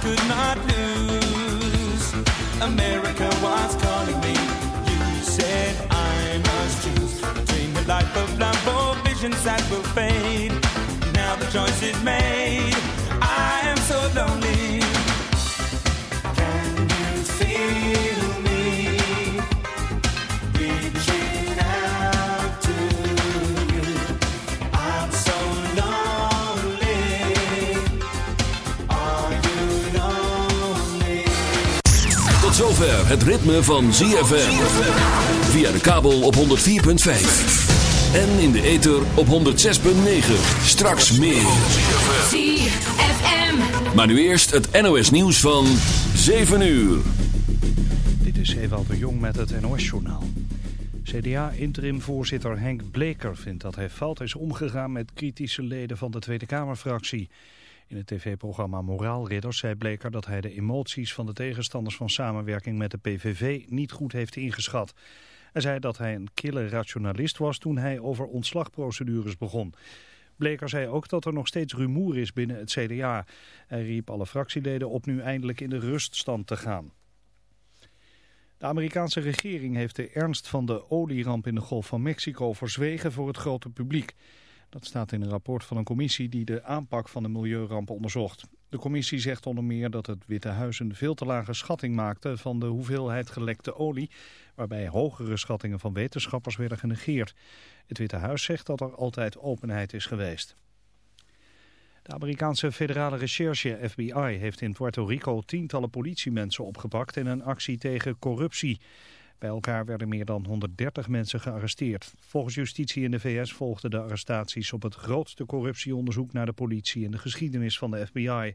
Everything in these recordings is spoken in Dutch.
Could not lose. America was calling me. You said I must choose between the life of love or visions that will fade. Now the choice is made. I am so lonely. Zover het ritme van ZFM. Via de kabel op 104.5. En in de ether op 106.9. Straks meer. ZFM. Maar nu eerst het NOS nieuws van 7 uur. Dit is Ewald de Jong met het NOS-journaal. CDA-interim-voorzitter Henk Bleker vindt dat hij fout is omgegaan met kritische leden van de Tweede Kamerfractie. In het tv-programma Moraalridders zei Bleker dat hij de emoties van de tegenstanders van samenwerking met de PVV niet goed heeft ingeschat. Hij zei dat hij een kille rationalist was toen hij over ontslagprocedures begon. Bleker zei ook dat er nog steeds rumoer is binnen het CDA. Hij riep alle fractieleden op nu eindelijk in de ruststand te gaan. De Amerikaanse regering heeft de ernst van de olieramp in de Golf van Mexico verzwegen voor het grote publiek. Dat staat in een rapport van een commissie die de aanpak van de milieuramp onderzocht. De commissie zegt onder meer dat het Witte Huis een veel te lage schatting maakte van de hoeveelheid gelekte olie, waarbij hogere schattingen van wetenschappers werden genegeerd. Het Witte Huis zegt dat er altijd openheid is geweest. De Amerikaanse federale recherche FBI heeft in Puerto Rico tientallen politiemensen opgepakt in een actie tegen corruptie. Bij elkaar werden meer dan 130 mensen gearresteerd. Volgens justitie in de VS volgden de arrestaties op het grootste corruptieonderzoek naar de politie in de geschiedenis van de FBI.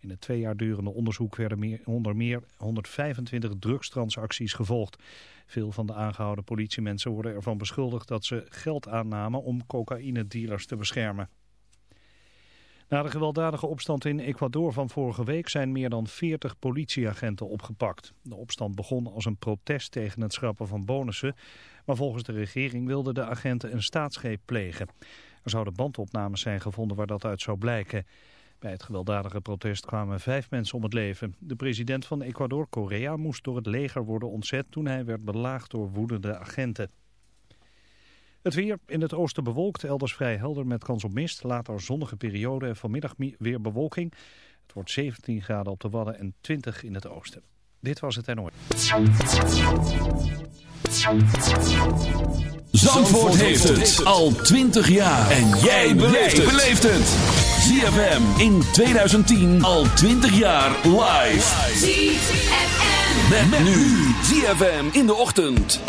In het twee jaar durende onderzoek werden meer, onder meer 125 drugstransacties gevolgd. Veel van de aangehouden politiemensen worden ervan beschuldigd dat ze geld aannamen om cocaïne-dealers te beschermen. Na de gewelddadige opstand in Ecuador van vorige week zijn meer dan 40 politieagenten opgepakt. De opstand begon als een protest tegen het schrappen van bonussen, maar volgens de regering wilden de agenten een staatsgreep plegen. Er zouden bandopnames zijn gevonden waar dat uit zou blijken. Bij het gewelddadige protest kwamen vijf mensen om het leven. De president van Ecuador, Korea, moest door het leger worden ontzet toen hij werd belaagd door woedende agenten. Het weer in het oosten bewolkt, elders vrij helder met kans op mist. Later zonnige periode en vanmiddag weer bewolking. Het wordt 17 graden op de Wadden en 20 in het oosten. Dit was het NOS. Zandvoort heeft het al 20 jaar. En jij beleeft het. ZFM in 2010 al 20 jaar live. ZFM. Met, nu ZFM in de ochtend.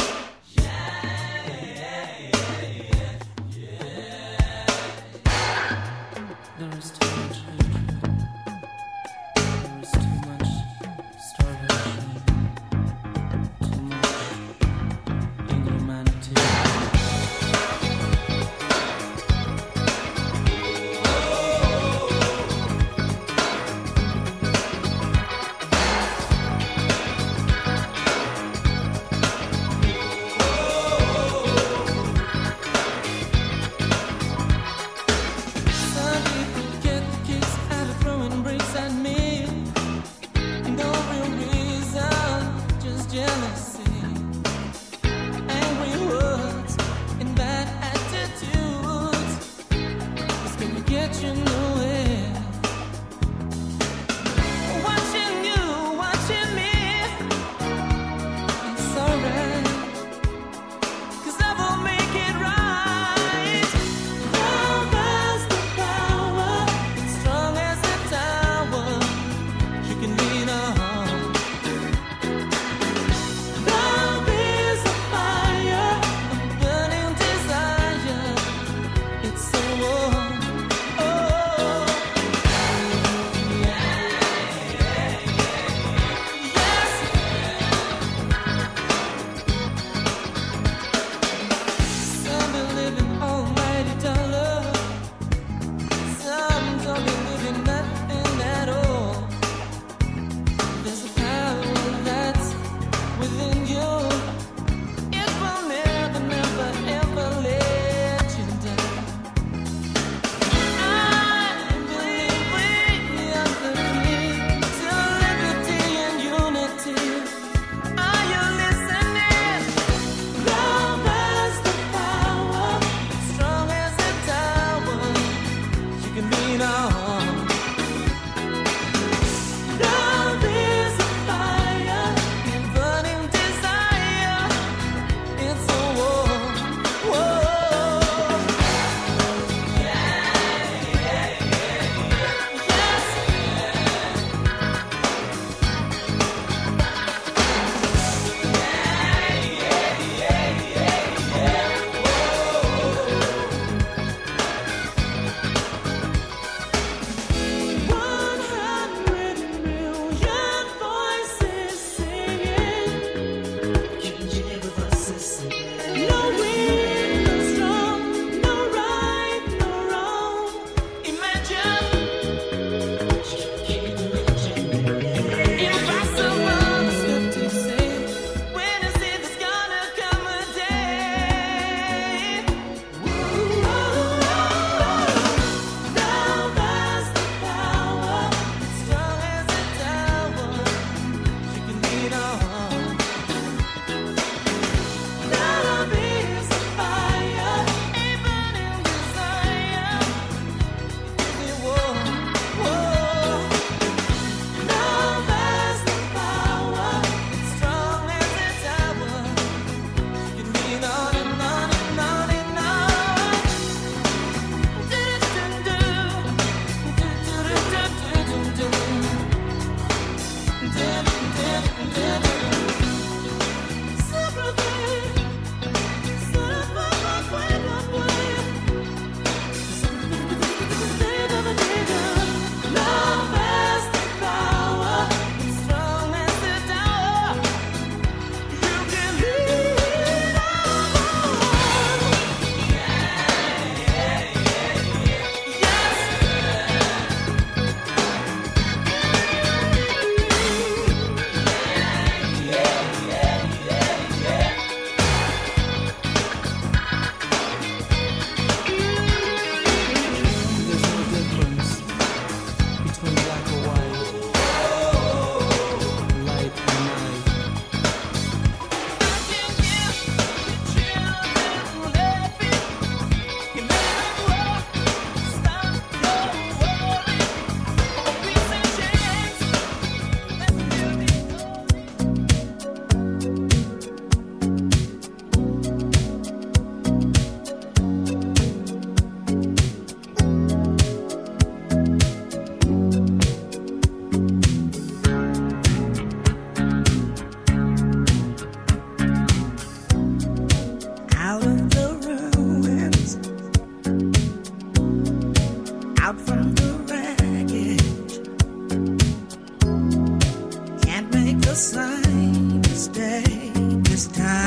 This time.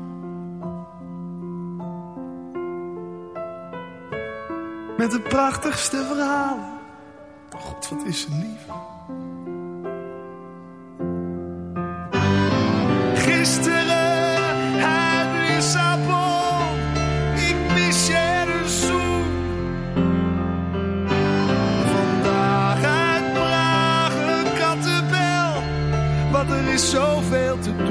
Met de prachtigste verhalen. Oh God, wat is ze lief. Gisteren uit Lissabon. Ik mis je een zoen. Vandaag uit Praag een kattenbel. Want er is zoveel te doen.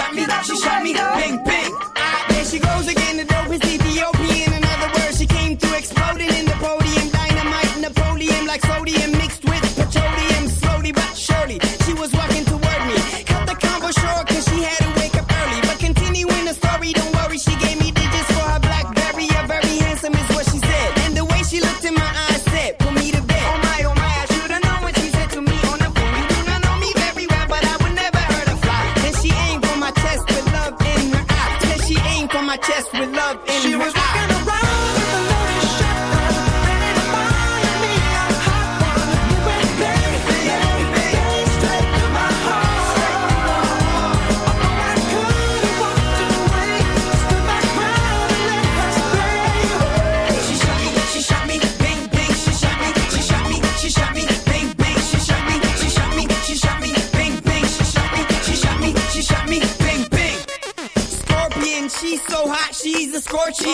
shot me, she shot me, ping, ping. Ah, there she goes again.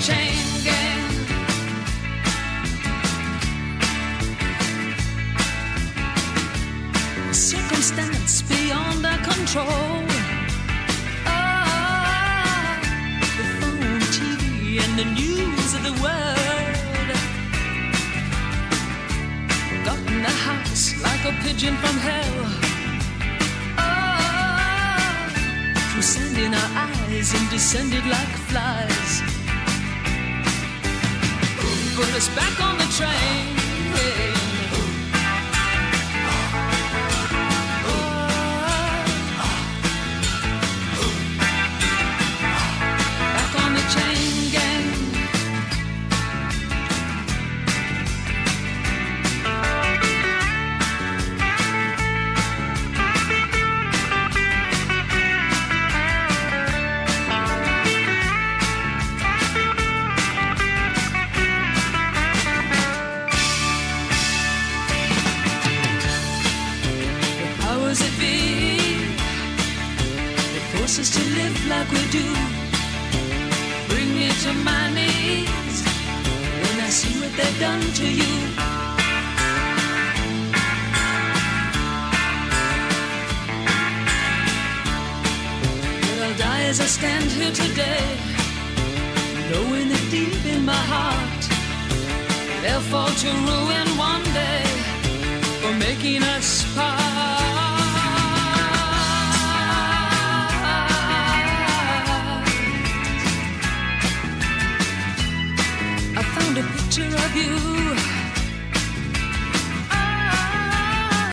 change.